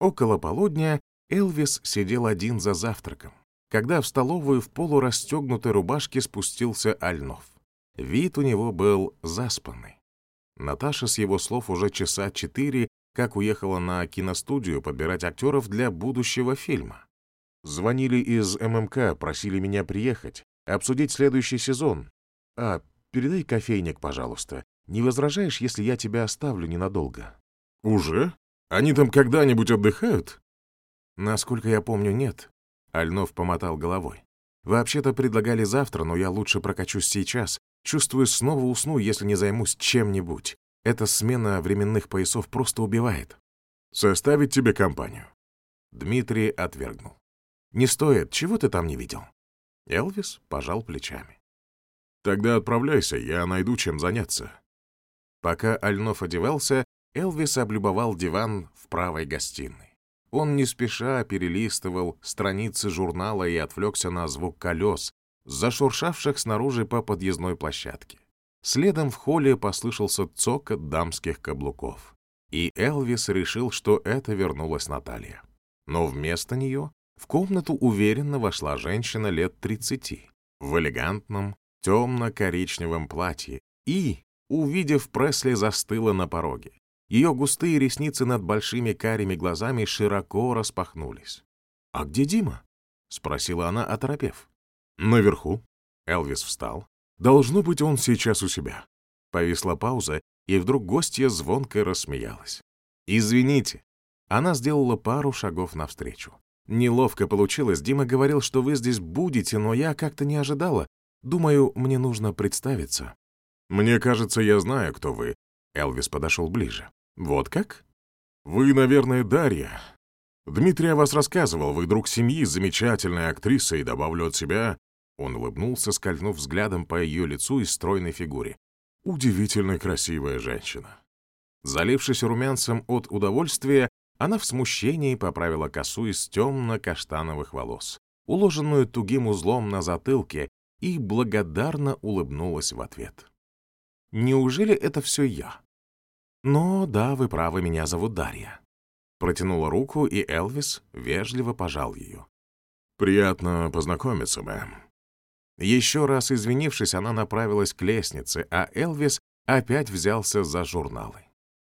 Около полудня Элвис сидел один за завтраком, когда в столовую в полурастегнутой рубашке спустился Альнов. Вид у него был заспанный. Наташа с его слов уже часа четыре как уехала на киностудию подбирать актеров для будущего фильма. Звонили из ММК, просили меня приехать, обсудить следующий сезон. А, передай кофейник, пожалуйста. Не возражаешь, если я тебя оставлю ненадолго? Уже? Они там когда-нибудь отдыхают? Насколько я помню, нет. Альнов помотал головой. Вообще-то предлагали завтра, но я лучше прокачусь сейчас. Чувствую, снова усну, если не займусь чем-нибудь. Эта смена временных поясов просто убивает. Составить тебе компанию. Дмитрий отвергнул. Не стоит, чего ты там не видел? Элвис пожал плечами. Тогда отправляйся, я найду чем заняться. Пока Альнов одевался, Элвис облюбовал диван в правой гостиной. Он не спеша перелистывал страницы журнала и отвлекся на звук колес, зашуршавших снаружи по подъездной площадке. Следом в холле послышался цокот дамских каблуков. И Элвис решил, что это вернулась Наталья. Но вместо нее в комнату уверенно вошла женщина лет 30 в элегантном темно-коричневом платье и, увидев Пресли, застыла на пороге. Ее густые ресницы над большими карими глазами широко распахнулись. «А где Дима?» — спросила она, оторопев. «Наверху». Элвис встал, Должно быть, он сейчас у себя. Повисла пауза, и вдруг гостья звонко рассмеялась. «Извините». Она сделала пару шагов навстречу. «Неловко получилось. Дима говорил, что вы здесь будете, но я как-то не ожидала. Думаю, мне нужно представиться». «Мне кажется, я знаю, кто вы». Элвис подошел ближе. «Вот как?» «Вы, наверное, Дарья. Дмитрий о вас рассказывал. Вы друг семьи, замечательная актриса, и добавлю от себя, он улыбнулся, скользнув взглядом по ее лицу и стройной фигуре. Удивительно красивая женщина. Залившись румянцем от удовольствия, она в смущении поправила косу из темно-каштановых волос, уложенную тугим узлом на затылке, и благодарно улыбнулась в ответ. «Неужели это все я?» «Но да, вы правы, меня зовут Дарья». Протянула руку, и Элвис вежливо пожал ее. «Приятно познакомиться, мэм», еще раз извинившись, она направилась к лестнице, а Элвис опять взялся за журналы.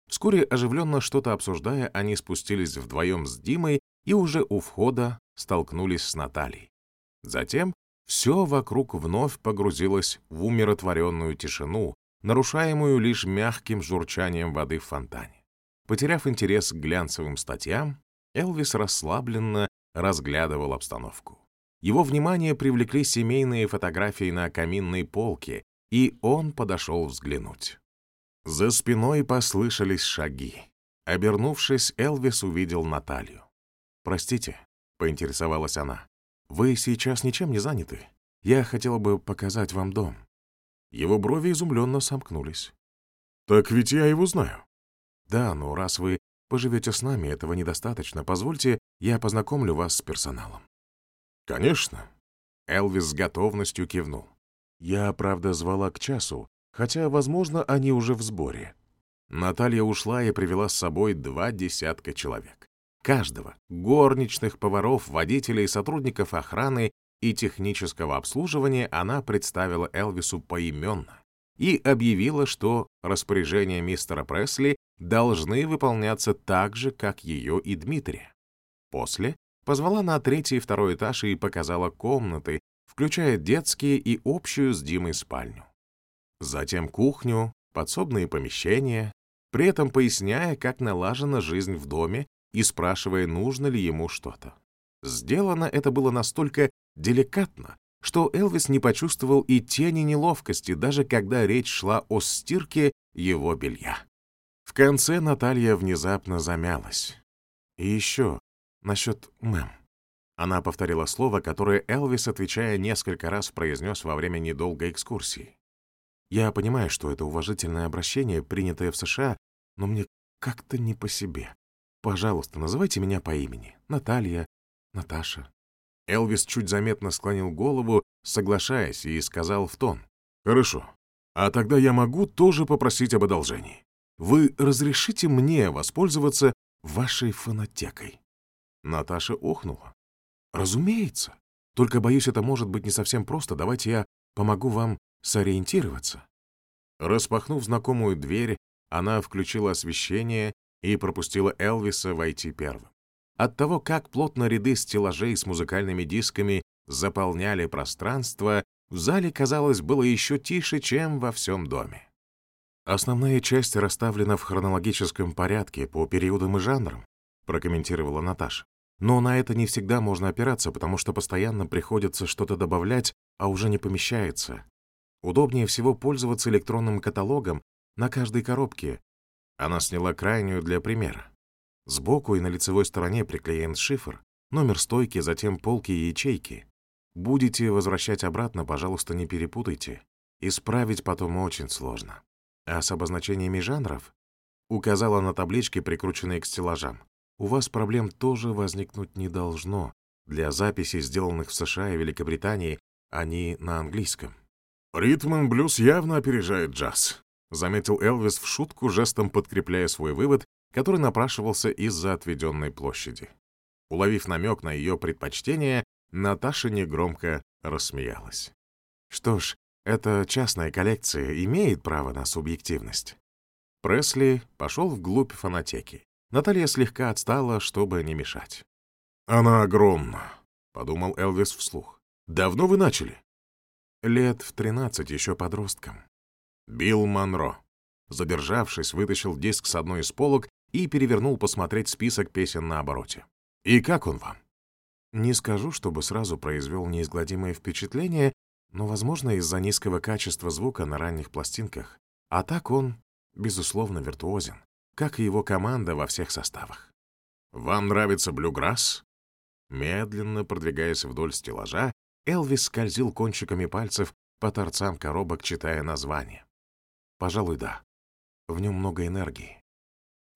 Вскоре, оживленно что-то обсуждая, они спустились вдвоем с Димой и уже у входа столкнулись с Натальей. Затем все вокруг вновь погрузилось в умиротворенную тишину, нарушаемую лишь мягким журчанием воды в фонтане. Потеряв интерес к глянцевым статьям, Элвис расслабленно разглядывал обстановку. Его внимание привлекли семейные фотографии на каминной полке, и он подошел взглянуть. За спиной послышались шаги. Обернувшись, Элвис увидел Наталью. «Простите», — поинтересовалась она, — «вы сейчас ничем не заняты? Я хотела бы показать вам дом». Его брови изумленно сомкнулись. «Так ведь я его знаю». «Да, но раз вы поживете с нами, этого недостаточно. Позвольте, я познакомлю вас с персоналом». «Конечно». Элвис с готовностью кивнул. «Я, правда, звала к часу, хотя, возможно, они уже в сборе». Наталья ушла и привела с собой два десятка человек. Каждого — горничных, поваров, водителей, сотрудников охраны и технического обслуживания она представила Элвису поименно и объявила, что распоряжения мистера Пресли должны выполняться так же, как ее и Дмитрия. После позвала на третий и второй этаж и показала комнаты, включая детские и общую с Димой спальню. Затем кухню, подсобные помещения, при этом поясняя, как налажена жизнь в доме и спрашивая, нужно ли ему что-то. Сделано это было настолько деликатно, что Элвис не почувствовал и тени неловкости, даже когда речь шла о стирке его белья. В конце Наталья внезапно замялась. И еще, Насчет «мэм». Она повторила слово, которое Элвис, отвечая несколько раз, произнес во время недолгой экскурсии. «Я понимаю, что это уважительное обращение, принятое в США, но мне как-то не по себе. Пожалуйста, называйте меня по имени. Наталья, Наташа». Элвис чуть заметно склонил голову, соглашаясь, и сказал в тон. «Хорошо. А тогда я могу тоже попросить об одолжении. Вы разрешите мне воспользоваться вашей фонотекой?» Наташа охнула. «Разумеется. Только, боюсь, это может быть не совсем просто. Давайте я помогу вам сориентироваться». Распахнув знакомую дверь, она включила освещение и пропустила Элвиса войти первым. От того, как плотно ряды стеллажей с музыкальными дисками заполняли пространство, в зале, казалось, было еще тише, чем во всем доме. «Основная часть расставлена в хронологическом порядке по периодам и жанрам», прокомментировала Наташа. «Но на это не всегда можно опираться, потому что постоянно приходится что-то добавлять, а уже не помещается. Удобнее всего пользоваться электронным каталогом на каждой коробке. Она сняла крайнюю для примера. Сбоку и на лицевой стороне приклеен шифр, номер стойки, затем полки и ячейки. Будете возвращать обратно, пожалуйста, не перепутайте. Исправить потом очень сложно. А с обозначениями жанров указала на таблички, прикрученные к стеллажам. У вас проблем тоже возникнуть не должно. Для записей, сделанных в США и Великобритании, они на английском. «Ритм блюз явно опережает джаз», — заметил Элвис в шутку, жестом подкрепляя свой вывод, который напрашивался из-за отведенной площади. Уловив намек на ее предпочтение, Наташа негромко рассмеялась. «Что ж, эта частная коллекция имеет право на субъективность». Пресли пошел вглубь фонотеки. Наталья слегка отстала, чтобы не мешать. «Она огромна», — подумал Элвис вслух. «Давно вы начали?» «Лет в тринадцать, еще подростком». Билл Монро. Задержавшись, вытащил диск с одной из полок и перевернул посмотреть список песен на обороте. «И как он вам?» Не скажу, чтобы сразу произвел неизгладимое впечатление, но, возможно, из-за низкого качества звука на ранних пластинках. А так он, безусловно, виртуозен, как и его команда во всех составах. «Вам нравится блюграсс?» Медленно продвигаясь вдоль стеллажа, Элвис скользил кончиками пальцев по торцам коробок, читая название. Пожалуй, да. В нем много энергии.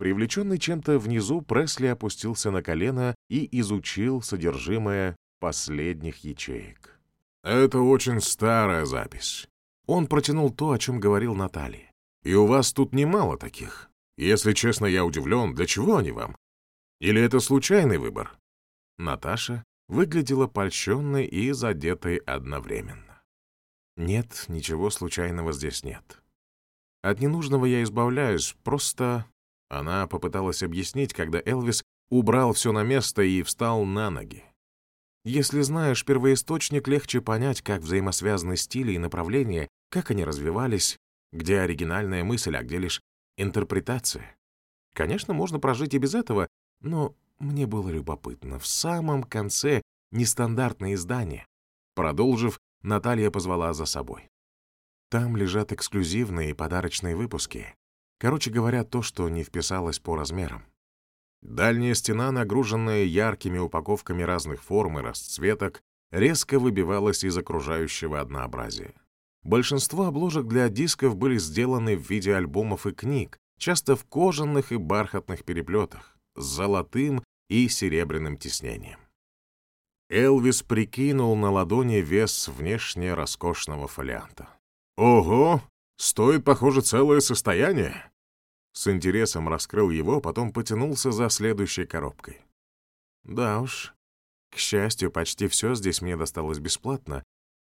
Привлеченный чем-то внизу, Пресли опустился на колено и изучил содержимое последних ячеек. «Это очень старая запись». Он протянул то, о чем говорил Наталья. «И у вас тут немало таких. Если честно, я удивлен, для чего они вам? Или это случайный выбор?» Наташа выглядела польщенной и задетой одновременно. «Нет, ничего случайного здесь нет. От ненужного я избавляюсь, просто она попыталась объяснить, когда Элвис убрал все на место и встал на ноги. Если знаешь первоисточник, легче понять, как взаимосвязаны стили и направления, как они развивались, где оригинальная мысль, а где лишь интерпретация. Конечно, можно прожить и без этого, но мне было любопытно. В самом конце нестандартное издание. Продолжив, Наталья позвала за собой. Там лежат эксклюзивные подарочные выпуски. Короче говоря, то, что не вписалось по размерам. Дальняя стена, нагруженная яркими упаковками разных форм и расцветок, резко выбивалась из окружающего однообразия. Большинство обложек для дисков были сделаны в виде альбомов и книг, часто в кожаных и бархатных переплетах, с золотым и серебряным тиснением. Элвис прикинул на ладони вес внешне роскошного фолианта. «Ого! Стоит, похоже, целое состояние!» С интересом раскрыл его, потом потянулся за следующей коробкой. Да уж, к счастью, почти все здесь мне досталось бесплатно,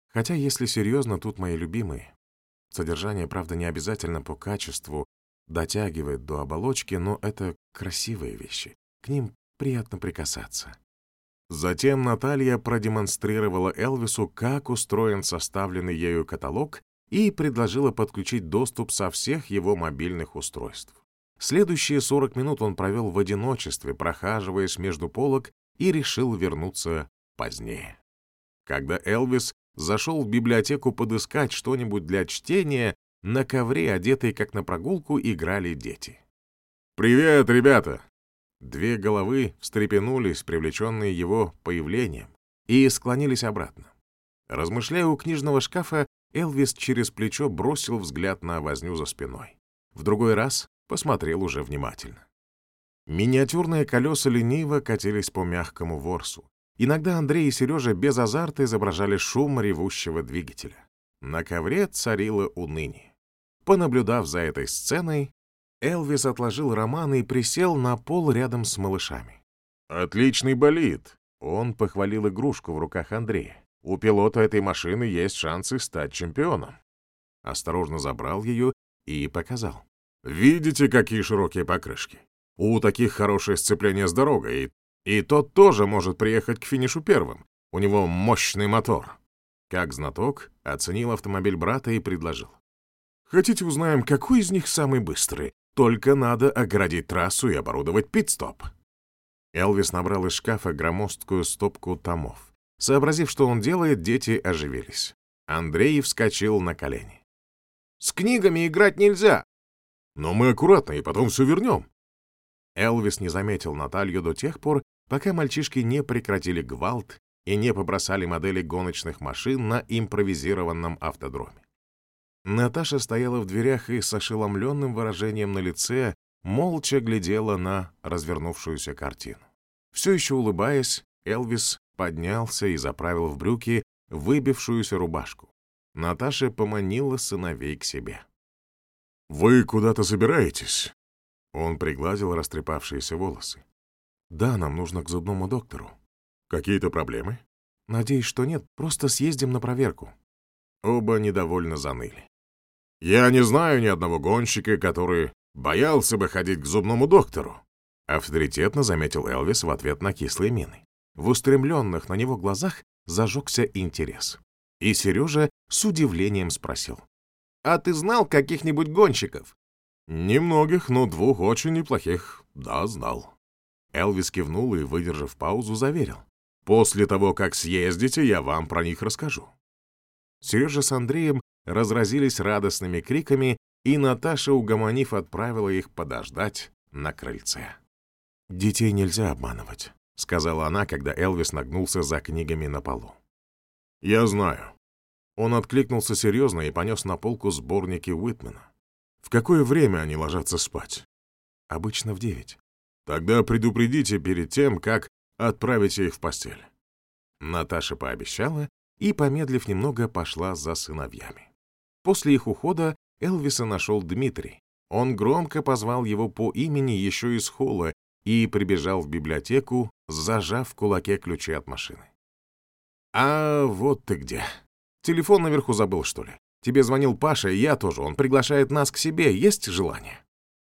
хотя, если серьезно, тут мои любимые. Содержание, правда, не обязательно по качеству, дотягивает до оболочки, но это красивые вещи, к ним приятно прикасаться. Затем Наталья продемонстрировала Элвису, как устроен составленный ею каталог и предложила подключить доступ со всех его мобильных устройств. Следующие 40 минут он провел в одиночестве, прохаживаясь между полок, и решил вернуться позднее. Когда Элвис зашел в библиотеку подыскать что-нибудь для чтения, на ковре, одетые как на прогулку, играли дети. «Привет, ребята!» Две головы встрепенулись, привлеченные его появлением, и склонились обратно. Размышляя у книжного шкафа, Элвис через плечо бросил взгляд на возню за спиной. В другой раз посмотрел уже внимательно. Миниатюрные колеса лениво катились по мягкому ворсу. Иногда Андрей и Сережа без азарта изображали шум ревущего двигателя. На ковре царило уныние. Понаблюдав за этой сценой, Элвис отложил роман и присел на пол рядом с малышами. «Отличный болид!» Он похвалил игрушку в руках Андрея. «У пилота этой машины есть шансы стать чемпионом». Осторожно забрал ее и показал. «Видите, какие широкие покрышки? У таких хорошее сцепление с дорогой, и, тот тоже может приехать к финишу первым. У него мощный мотор». Как знаток, оценил автомобиль брата и предложил. «Хотите узнаем, какой из них самый быстрый? Только надо оградить трассу и оборудовать пит-стоп». Элвис набрал из шкафа громоздкую стопку томов. Сообразив, что он делает, дети оживились. Андрей вскочил на колени. «С книгами играть нельзя!» «Но мы аккуратно, и потом все вернем». Элвис не заметил Наталью до тех пор, пока мальчишки не прекратили гвалт и не побросали модели гоночных машин на импровизированном автодроме. Наташа стояла в дверях и с ошеломленным выражением на лице молча глядела на развернувшуюся картину. Все еще улыбаясь, Элвис поднялся и заправил в брюки выбившуюся рубашку. Наташа поманила сыновей к себе. «Вы куда-то собираетесь?» Он пригладил растрепавшиеся волосы. «Да, нам нужно к зубному доктору». «Какие-то проблемы?» «Надеюсь, что нет. Просто съездим на проверку». Оба недовольно заныли. «Я не знаю ни одного гонщика, который боялся бы ходить к зубному доктору», авторитетно заметил Элвис в ответ на кислые мины. В устремленных на него глазах зажегся интерес. И Сережа с удивлением спросил. «А ты знал каких-нибудь гонщиков?» «Немногих, но двух очень неплохих, да, знал». Элвис кивнул и, выдержав паузу, заверил. «После того, как съездите, я вам про них расскажу». Сережа с Андреем разразились радостными криками, и Наташа, угомонив, отправила их подождать на крыльце. «Детей нельзя обманывать», — сказала она, когда Элвис нагнулся за книгами на полу. «Я знаю». Он откликнулся серьезно и понес на полку сборники Уитмена. «В какое время они ложатся спать?» «Обычно в девять». «Тогда предупредите перед тем, как отправите их в постель». Наташа пообещала и, помедлив немного, пошла за сыновьями. После их ухода Элвиса нашел Дмитрий. Он громко позвал его по имени еще из холла и прибежал в библиотеку, зажав в кулаке ключи от машины. «А вот ты где. Телефон наверху забыл, что ли? Тебе звонил Паша, и я тоже. Он приглашает нас к себе. Есть желание?»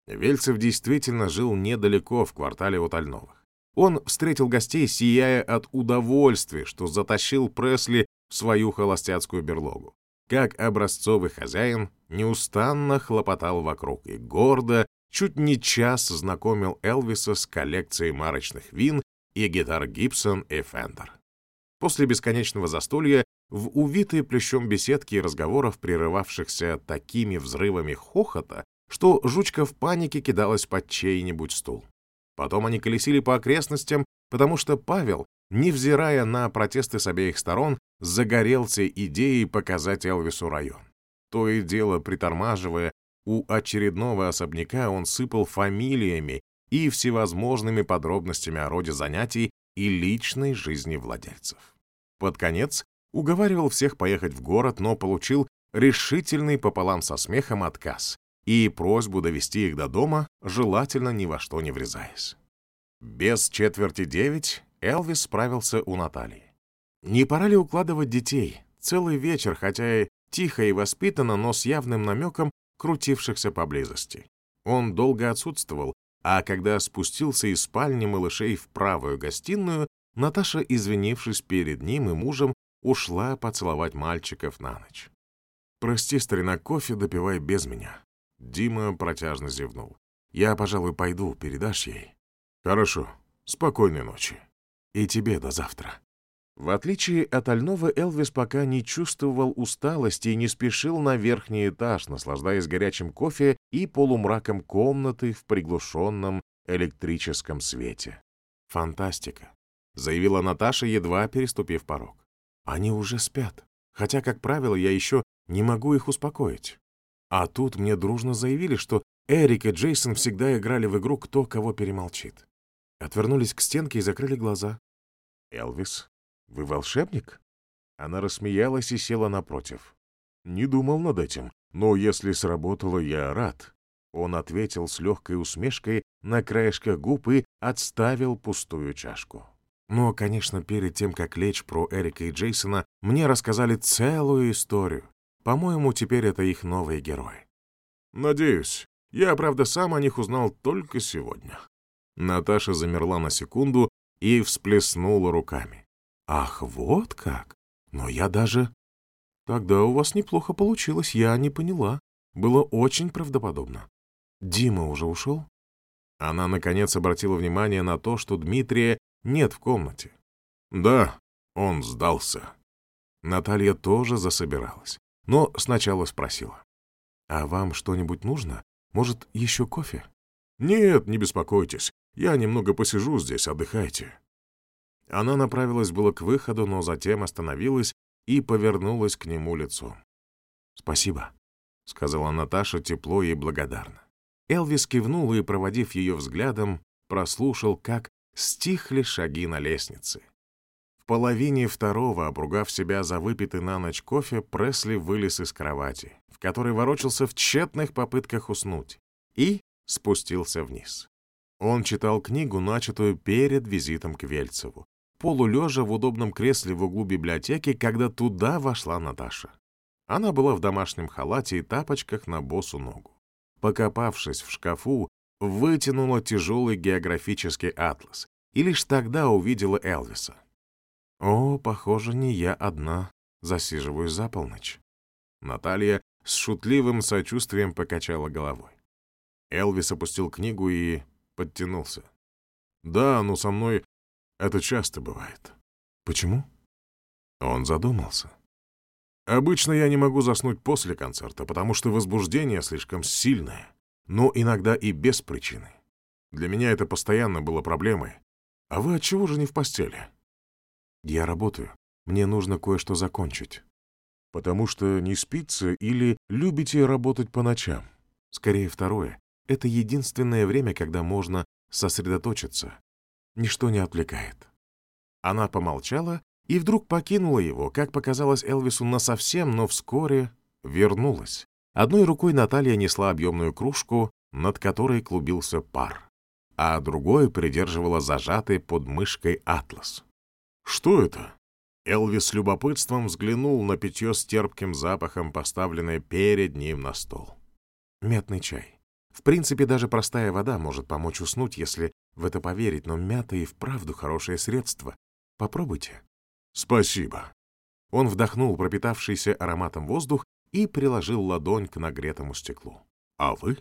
Вельцев действительно жил недалеко, в квартале от Альновых. Он встретил гостей, сияя от удовольствия, что затащил Пресли в свою холостяцкую берлогу. Как образцовый хозяин, неустанно хлопотал вокруг и гордо, чуть не час знакомил Элвиса с коллекцией марочных вин и гитар Гибсон и Фендер. После бесконечного застолья в увитой плющом беседки и разговоров, прерывавшихся такими взрывами хохота, что жучка в панике кидалась под чей-нибудь стул. Потом они колесили по окрестностям, потому что Павел, невзирая на протесты с обеих сторон, загорелся идеей показать Элвису район. То и дело, притормаживая, у очередного особняка он сыпал фамилиями и всевозможными подробностями о роде занятий и личной жизни владельцев. Под конец уговаривал всех поехать в город, но получил решительный пополам со смехом отказ и просьбу довести их до дома, желательно ни во что не врезаясь. Без четверти девять Элвис справился у Натальи. Не пора ли укладывать детей? Целый вечер, хотя и тихо и воспитанно, но с явным намеком крутившихся поблизости. Он долго отсутствовал, а когда спустился из спальни малышей в правую гостиную, Наташа, извинившись перед ним и мужем, ушла поцеловать мальчиков на ночь. «Прости, старина, кофе допивай без меня». Дима протяжно зевнул. «Я, пожалуй, пойду, передашь ей?» «Хорошо. Спокойной ночи. И тебе до завтра». В отличие от Альнова, Элвис пока не чувствовал усталости и не спешил на верхний этаж, наслаждаясь горячим кофе и полумраком комнаты в приглушенном электрическом свете. «Фантастика», — заявила Наташа, едва переступив порог. «Они уже спят, хотя, как правило, я еще не могу их успокоить. А тут мне дружно заявили, что Эрик и Джейсон всегда играли в игру «Кто кого перемолчит». Отвернулись к стенке и закрыли глаза. Элвис вы волшебник?» Она рассмеялась и села напротив. «Не думал над этим, но если сработало, я рад. Он ответил с легкой усмешкой на краешках губ и отставил пустую чашку. Но, конечно, перед тем, как лечь про Эрика и Джейсона, мне рассказали целую историю. По-моему, теперь это их новые герои. Надеюсь. Я, правда, сам о них узнал только сегодня. Наташа замерла на секунду и всплеснула руками. Ах, вот как? Но я даже... Тогда у вас неплохо получилось, я не поняла. Было очень правдоподобно. Дима уже ушел? Она, наконец, обратила внимание на то, что Дмитрия нет в комнате. Да, он сдался. Наталья тоже засобиралась, но сначала спросила. «А вам что-нибудь нужно? Может, еще кофе?» «Нет, не беспокойтесь. Я немного посижу здесь, отдыхайте». Она направилась было к выходу, но затем остановилась и повернулась к нему лицом. «Спасибо», — сказала Наташа тепло и благодарно. Элвис кивнул и, проводив ее взглядом, прослушал, как стихли шаги на лестнице. В половине второго, обругав себя за выпитый на ночь кофе, Пресли вылез из кровати, в которой ворочался в тщетных попытках уснуть, и спустился вниз. Он читал книгу, начатую перед визитом к Вельцеву, полулежа в удобном кресле в углу библиотеки, когда туда вошла Наташа. Она была в домашнем халате и тапочках на босу ногу. Покопавшись в шкафу, вытянула тяжелый географический атлас и лишь тогда увидела Элвиса. «О, похоже, не я одна засиживаюсь за полночь». Наталья с шутливым сочувствием покачала головой. Элвис опустил книгу и подтянулся. «Да, но со мной это часто бывает». «Почему?» Он задумался. Обычно я не могу заснуть после концерта, потому что возбуждение слишком сильное, но иногда и без причины. Для меня это постоянно было проблемой. А вы от чего же не в постели? Я работаю. Мне нужно кое-что закончить. Потому что не спится или любите работать по ночам? Скорее второе. Это единственное время, когда можно сосредоточиться. Ничто не отвлекает. Она помолчала и вдруг покинула его, как показалось Элвису насовсем, но вскоре вернулась. Одной рукой Наталья несла объемную кружку, над которой клубился пар, а другой придерживала зажатый под мышкой атлас. «Что это?» Элвис с любопытством взглянул на питье с терпким запахом, поставленное перед ним на стол. «Мятный чай. В принципе, даже простая вода может помочь уснуть, если в это поверить, но мята и вправду хорошее средство. Попробуйте». «Спасибо». Он вдохнул пропитавшийся ароматом воздух и приложил ладонь к нагретому стеклу. «А вы?»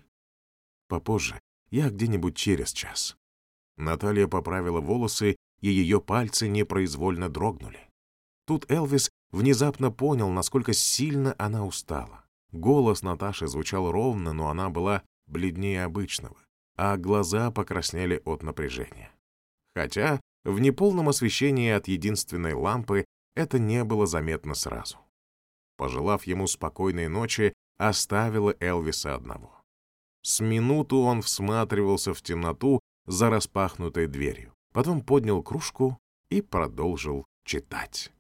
«Попозже. Я где-нибудь через час». Наталья поправила волосы, и ее пальцы непроизвольно дрогнули. Тут Элвис внезапно понял, насколько сильно она устала. Голос Наташи звучал ровно, но она была бледнее обычного, а глаза покраснели от напряжения. Хотя в неполном освещении от единственной лампы это не было заметно сразу. Пожелав ему спокойной ночи, оставила Элвиса одного. С минуту он всматривался в темноту за распахнутой дверью, потом поднял кружку и продолжил читать.